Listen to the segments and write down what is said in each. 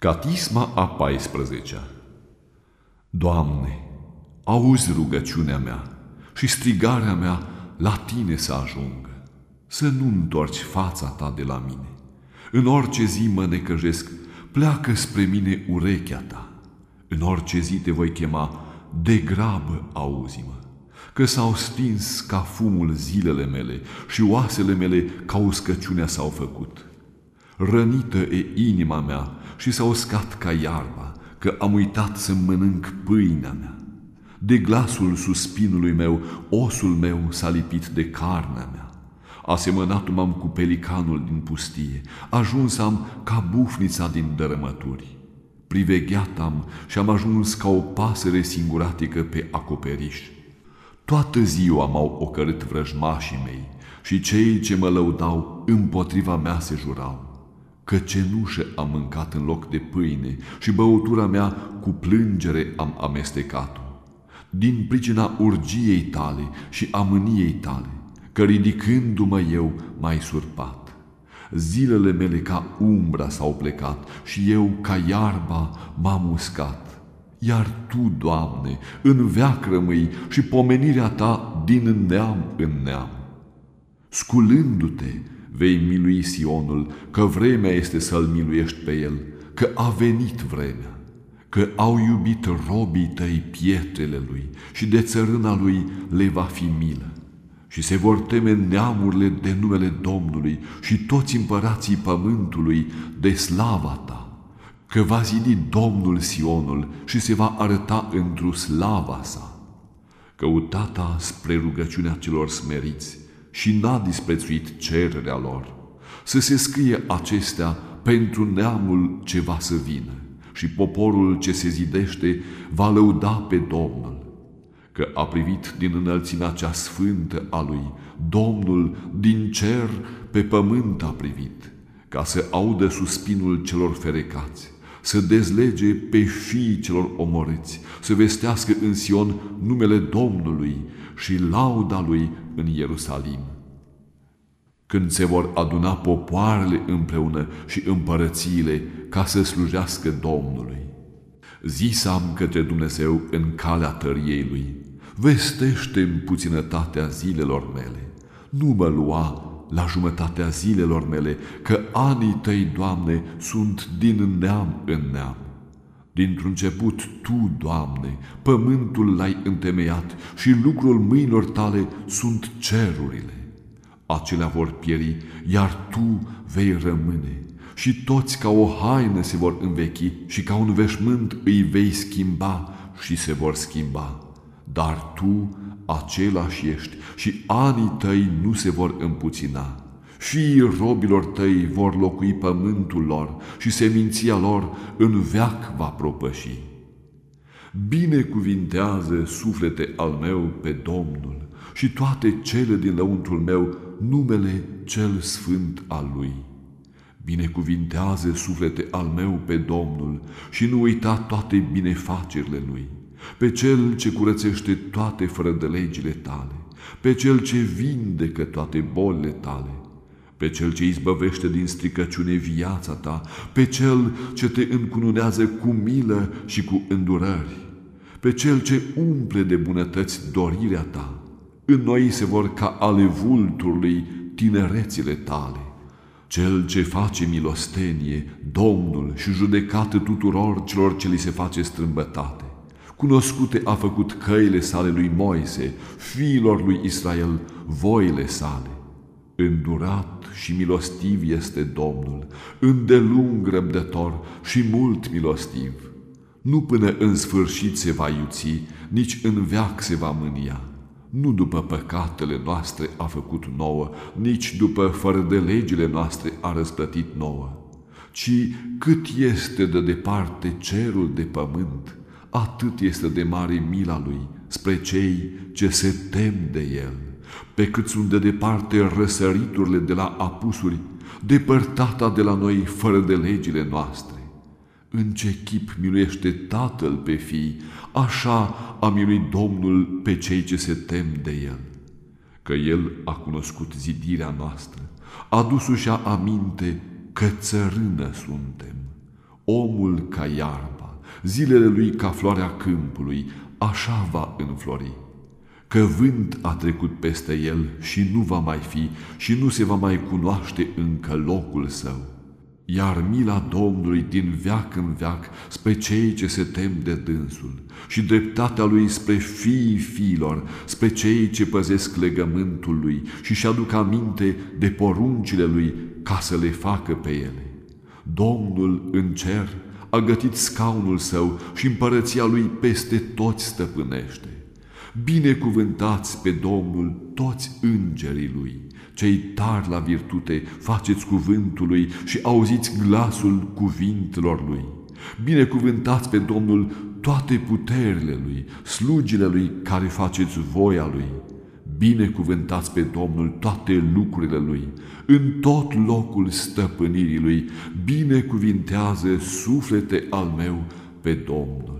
Catisma a 14-a Doamne, auzi rugăciunea mea și strigarea mea la Tine să ajungă, să nu întorci fața Ta de la mine. În orice zi mă necăjesc, pleacă spre mine urechea Ta. În orice zi Te voi chema, de grabă auzi-mă, că s-au stins ca fumul zilele mele și oasele mele ca uscăciunea s-au făcut. Rănită e inima mea și s-a uscat ca iarba, că am uitat să mănânc pâinea mea. De glasul suspinului meu, osul meu s-a lipit de carnea mea. Asemănat m-am cu pelicanul din pustie, ajuns am ca bufnița din dărămături. Privegheat am și am ajuns ca o pasăre singuratică pe acoperiș. Toată ziua m-au ocărât vrăjmașii mei și cei ce mă lăudau împotriva mea se jurau că cenușă am mâncat în loc de pâine și băutura mea cu plângere am amestecat-o. Din pricina urgiei tale și a mâniei tale, că ridicându-mă eu mai surpat. Zilele mele ca umbra s-au plecat și eu ca iarba m-am uscat. Iar Tu, Doamne, în veac rămâi și pomenirea Ta din neam în neam. Sculându-te, vei milui Sionul, că vremea este să-l miluiești pe el, că a venit vremea, că au iubit robii tăi pietrele lui și de țărâna lui le va fi milă. Și se vor teme neamurile de numele Domnului și toți împărații pământului de slava ta, că va zidi Domnul Sionul și se va arăta într-o slava sa. Căutata spre rugăciunea celor smeriți, și n-a disprețuit cererea lor. Să se scrie acestea pentru neamul ce va să vină și poporul ce se zidește va lăuda pe Domnul, că a privit din înălțimea cea sfântă a lui, Domnul din cer pe pământ a privit, ca să audă suspinul celor ferecați, să dezlege pe fiii celor omorâți, să vestească în Sion numele Domnului și lauda lui în Ierusalim. Când se vor aduna popoarele împreună și împărățiile ca să slujească Domnului. Zisam către Dumnezeu în calea tăriei lui, vestește în puținătatea zilelor mele, nu mă lua la jumătatea zilelor mele, că anii tăi, Doamne, sunt din neam în neam. Dintr-un început Tu, Doamne, pământul l-ai întemeiat și lucrul mâinilor Tale sunt cerurile. Acelea vor pieri, iar Tu vei rămâne și toți ca o haină se vor învechi și ca un veșmânt îi vei schimba și se vor schimba. Dar Tu același ești și anii Tăi nu se vor împuțina Fiii robilor tăi vor locui pământul lor și seminția lor în veac va propăși. Binecuvintează suflete al meu pe Domnul și toate cele din lăuntrul meu numele cel sfânt al lui. Binecuvintează suflete al meu pe Domnul și nu uita toate binefacerile lui, pe cel ce curățește toate fără de legile tale, pe cel ce vindecă toate bolile tale, pe cel ce izbăvește din stricăciune viața ta, pe cel ce te încununează cu milă și cu îndurări, pe cel ce umple de bunătăți dorirea ta. În noi se vor ca ale vulturului tinerețile tale. Cel ce face milostenie, Domnul și judecată tuturor celor ce li se face strâmbătate. Cunoscute a făcut căile sale lui Moise, fiilor lui Israel, voile sale Îndurat și milostiv este Domnul, îndelung răbdător și mult milostiv. Nu până în sfârșit se va iuți, nici în veac se va mânia. Nu după păcatele noastre a făcut nouă, nici după fără de legile noastre a răsplătit nouă, ci cât este de departe cerul de pământ, atât este de mare mila lui spre cei ce se tem de el pe cât sunt de departe răsăriturile de la apusuri, depărtata de la noi fără de legile noastre. În ce chip miluiește Tatăl pe fii, așa a miluit Domnul pe cei ce se tem de El. Că El a cunoscut zidirea noastră, a dus-și aminte că țărână suntem. Omul ca iarba, zilele lui ca floarea câmpului, așa va înflori. Că vânt a trecut peste el și nu va mai fi și nu se va mai cunoaște încă locul său iar mila Domnului din veac în veac spre cei ce se tem de dânsul și dreptatea lui spre fiii fiilor, spre cei ce păzesc legământul lui și și aduc aminte de poruncile lui ca să le facă pe ele. Domnul în cer a gătit scaunul său și împărăția lui peste toți stăpânește. Binecuvântați pe Domnul toți îngerii lui cei tari la virtute, faceți cuvântul lui și auziți glasul cuvintelor lui. Binecuvântați pe Domnul toate puterile lui, slugile lui care faceți voia lui. Binecuvântați pe Domnul toate lucrurile lui, în tot locul stăpânirii lui, binecuvintează suflete al meu pe Domnul.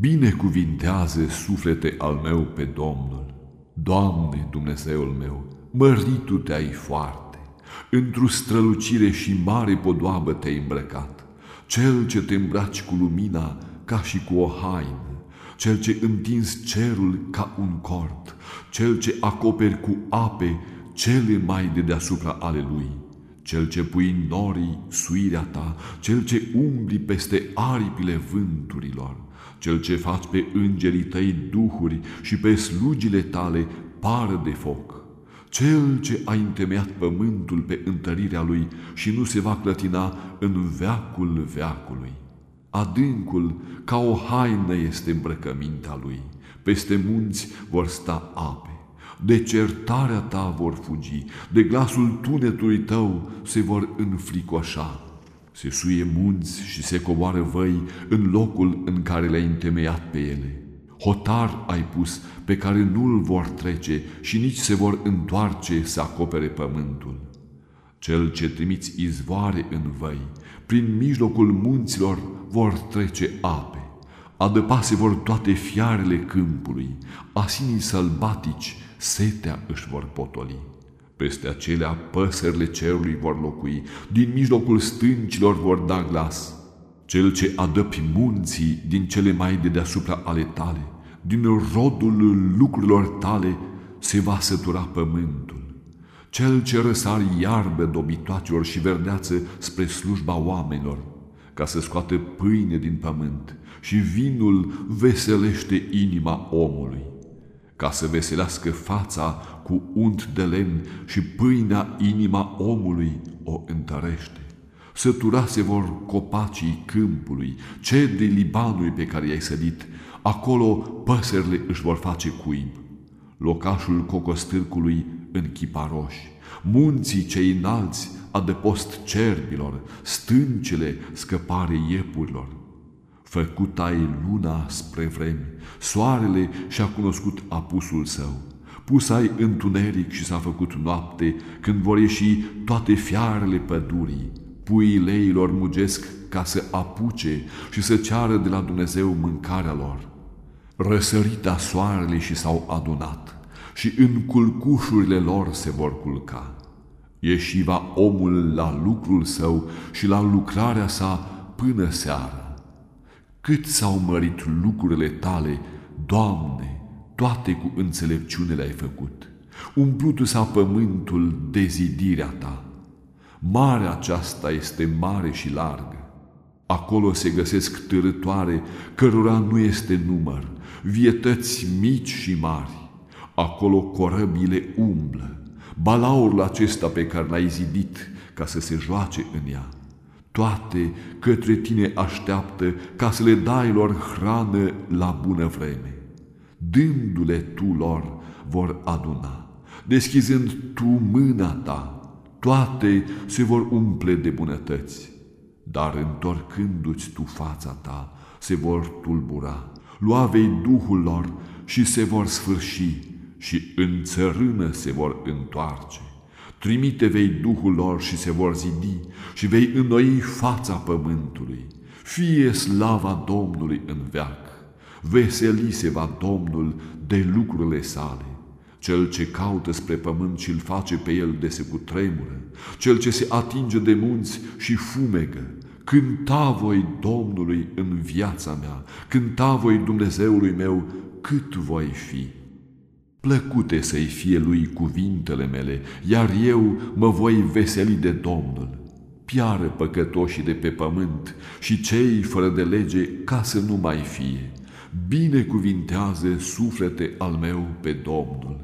Binecuvintează suflete al meu pe Domnul. Doamne, Dumnezeul meu, măritu te-ai foarte, într-o strălucire și mare podoabă te-ai îmbrăcat, cel ce te îmbraci cu lumina ca și cu o haină, cel ce întins cerul ca un cort, cel ce acoperi cu ape cele mai de deasupra ale lui, cel ce pui în norii suirea ta, cel ce umbli peste aripile vânturilor, cel ce faci pe îngerii tăi duhuri și pe slugile tale pară de foc, cel ce a întemeiat pământul pe întărirea lui și nu se va clătina în veacul veacului. Adâncul ca o haină este îmbrăcămintea lui, peste munți vor sta ape, de certarea ta vor fugi, de glasul tunetului tău se vor înfricoșa se suie munți și se coboară văi în locul în care le-ai întemeiat pe ele. Hotar ai pus pe care nu-l vor trece și nici se vor întoarce să acopere pământul. Cel ce trimiți izvoare în văi, prin mijlocul munților vor trece ape. Adăpase vor toate fiarele câmpului, asinii sălbatici setea își vor potoli. Peste acelea păsările cerului vor locui, din mijlocul stâncilor vor da glas. Cel ce adăpi munții din cele mai de deasupra ale tale, din rodul lucrurilor tale, se va sătura pământul. Cel ce răsar iarbă dobitoacelor și verdeață spre slujba oamenilor, ca să scoată pâine din pământ și vinul veselește inima omului ca să veselească fața cu unt de lemn și pâinea inima omului o întărește. Săturase vor copacii câmpului, cedrii Libanului pe care i-ai sădit, acolo păsările își vor face cuib. Locașul cocostârcului în chiparoși, munții cei înalți adăpost cerbilor, stâncele scăpare iepurilor Făcut ai luna spre vreme, soarele și-a cunoscut apusul său. Pus ai întuneric și s-a făcut noapte, când vor ieși toate fiarele pădurii. Puii leilor mugesc ca să apuce și să ceară de la Dumnezeu mâncarea lor. Răsărita soarele și s-au adunat și în culcușurile lor se vor culca. Ieșiva omul la lucrul său și la lucrarea sa până seara cât s-au mărit lucrurile tale, Doamne, toate cu înțelepciune le-ai făcut. Umplutu s-a pământul de zidirea ta. Marea aceasta este mare și largă. Acolo se găsesc târătoare cărora nu este număr, vietăți mici și mari. Acolo corăbile umblă, balaurul acesta pe care l-ai zidit ca să se joace în ea toate către tine așteaptă ca să le dai lor hrană la bună vreme. dându-le tu lor, vor aduna. Deschizând tu mâna ta, toate se vor umple de bunătăți, dar întorcându-ți tu fața ta, se vor tulbura. Lua vei Duhul lor și se vor sfârși și în țărână se vor întoarce. Trimite vei Duhul lor și se vor zidi și vei înnoi fața pământului. Fie slava Domnului în veac, veseli se va Domnul de lucrurile sale. Cel ce caută spre pământ și îl face pe el de se cutremură, cel ce se atinge de munți și fumegă, cânta voi Domnului în viața mea, cânta voi Dumnezeului meu cât voi fi. Plăcute să-i fie lui cuvintele mele, iar eu mă voi veseli de Domnul. Piară păcătoșii de pe pământ și cei fără de lege ca să nu mai fie. Binecuvintează suflete al meu pe Domnul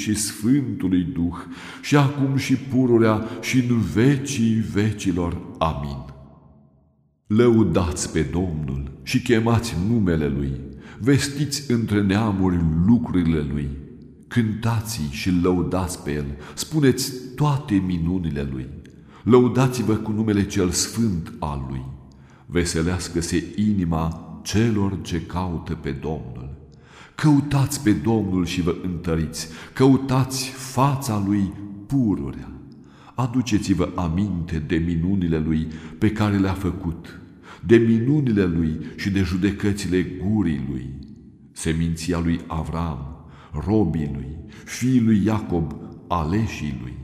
și Sfântului Duh, și acum și pururea și în vecii vecilor. Amin. Lăudați pe Domnul și chemați numele Lui, vestiți între neamuri lucrurile Lui, cântați și lăudați pe El, spuneți toate minunile Lui, lăudați-vă cu numele Cel Sfânt al Lui, veselească-se inima celor ce caută pe Domnul. Căutați pe Domnul și vă întăriți, căutați fața Lui pururea. Aduceți-vă aminte de minunile Lui pe care le-a făcut, de minunile Lui și de judecățile gurii Lui. Seminția lui Avram, robii Lui, fiii lui Iacob, aleșii Lui.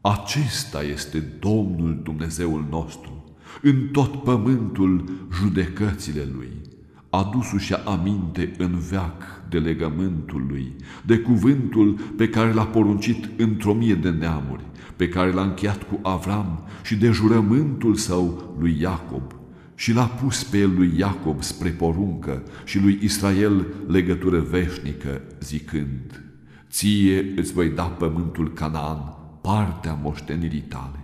Acesta este Domnul Dumnezeul nostru, în tot pământul judecățile Lui adusu-și aminte în veac de legământul lui, de cuvântul pe care l-a poruncit într-o mie de neamuri, pe care l-a încheiat cu Avram și de jurământul său lui Iacob, și l-a pus pe el lui Iacob spre poruncă și lui Israel legătură veșnică, zicând, Ție îți voi da pământul Canaan, partea moștenirii tale.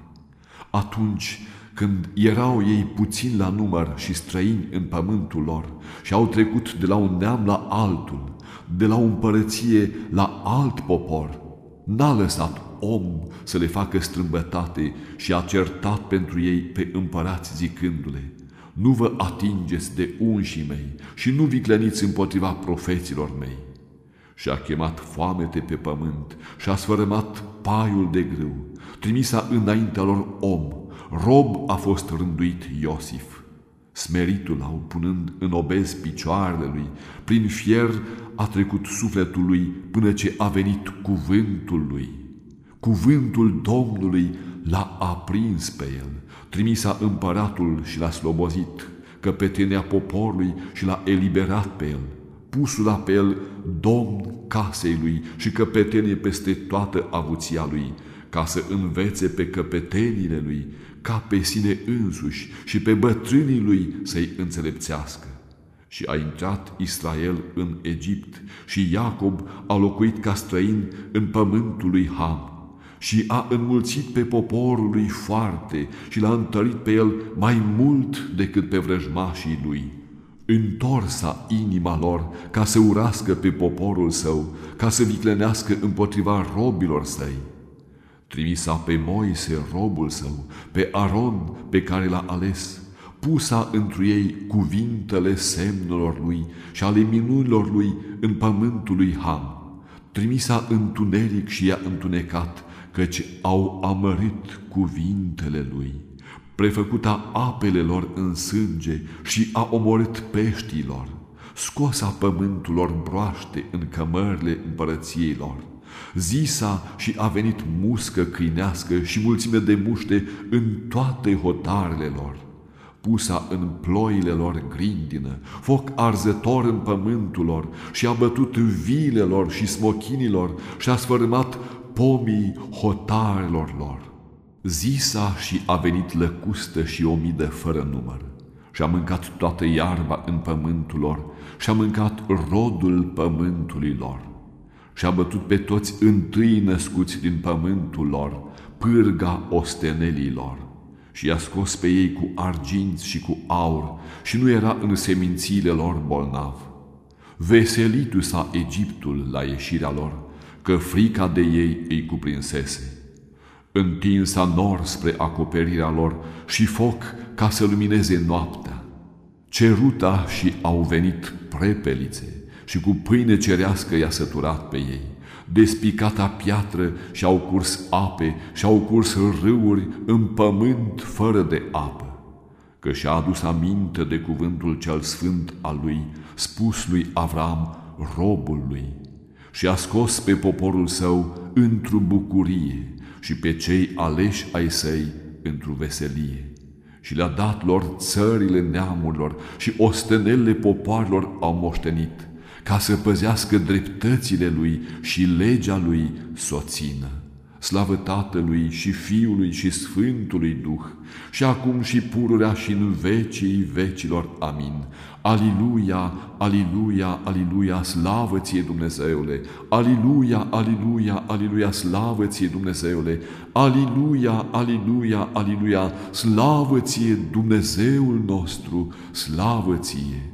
Atunci când erau ei puțin la număr și străini în pământul lor și au trecut de la un neam la altul, de la o împărăție la alt popor, n-a lăsat om să le facă strâmbătate și a certat pentru ei pe împărați zicându-le, nu vă atingeți de unșii mei și nu vicleniți împotriva profeților mei. Și a chemat foamete pe pământ și a sfărâmat paiul de grâu, trimisa înaintea lor om, rob a fost rânduit Iosif. Smeritul au punând în obez picioarele lui, prin fier a trecut sufletul lui până ce a venit cuvântul lui. Cuvântul Domnului l-a aprins pe el, trimisa împăratul și l-a slobozit, căpetenia poporului și l-a eliberat pe el, pusul pe el domn casei lui și căpetenie peste toată avuția lui, ca să învețe pe căpetenile lui ca pe sine însuși și pe bătrânii lui să-i înțelepțească. Și a intrat Israel în Egipt și Iacob a locuit ca străin în pământul lui Ham și a înmulțit pe poporul lui foarte și l-a întărit pe el mai mult decât pe vrăjmașii lui. Întorsa inima lor ca să urască pe poporul său, ca să viclenească împotriva robilor săi trimisa pe Moise, robul său, pe Aron, pe care l-a ales, pusa întru ei cuvintele semnelor lui și ale minunilor lui în pământul lui Ham, trimisa întuneric și i-a întunecat, căci au amărit cuvintele lui, prefăcuta apele lor în sânge și a omorât peștilor, scosa pământul lor broaște în cămările împărăției lor Zisa și a venit muscă câinească și mulțime de muște în toate hotarele lor. pusa în ploile lor grindină, foc arzător în pământul lor și a bătut vilelor și smochinilor și a sfărâmat pomii hotarelor lor. Zisa și a venit lăcustă și omidă fără număr și a mâncat toată iarba în pământul lor și a mâncat rodul pământului lor și a bătut pe toți întâi născuți din pământul lor, pârga ostenelilor și i-a scos pe ei cu arginți și cu aur și nu era în semințiile lor bolnav. Veselitu s-a Egiptul la ieșirea lor, că frica de ei îi cuprinsese. Întinsa nor spre acoperirea lor și foc ca să lumineze noaptea. Ceruta și au venit prepelițe și cu pâine cerească i-a săturat pe ei. Despicata piatră și-au curs ape și-au curs râuri în pământ fără de apă. Că și-a adus aminte de cuvântul cel sfânt al lui, spus lui Avram, robul lui, și a scos pe poporul său într-o bucurie și pe cei aleși ai săi într-o veselie. Și le-a dat lor țările neamurilor și ostenelele popoarelor au moștenit – ca să păzească dreptățile lui și legea lui soțină. Slavă Tatălui și Fiului și Sfântului Duh, și acum și pururea și în vecii vecilor. Amin. Aliluia, aliluia, aliluia, slavă ție Dumnezeule! Aliluia, aliluia, aliluia, slavă ție Dumnezeule! Aliluia, aliluia, aliluia, slavă ție Dumnezeul nostru, slavă ție!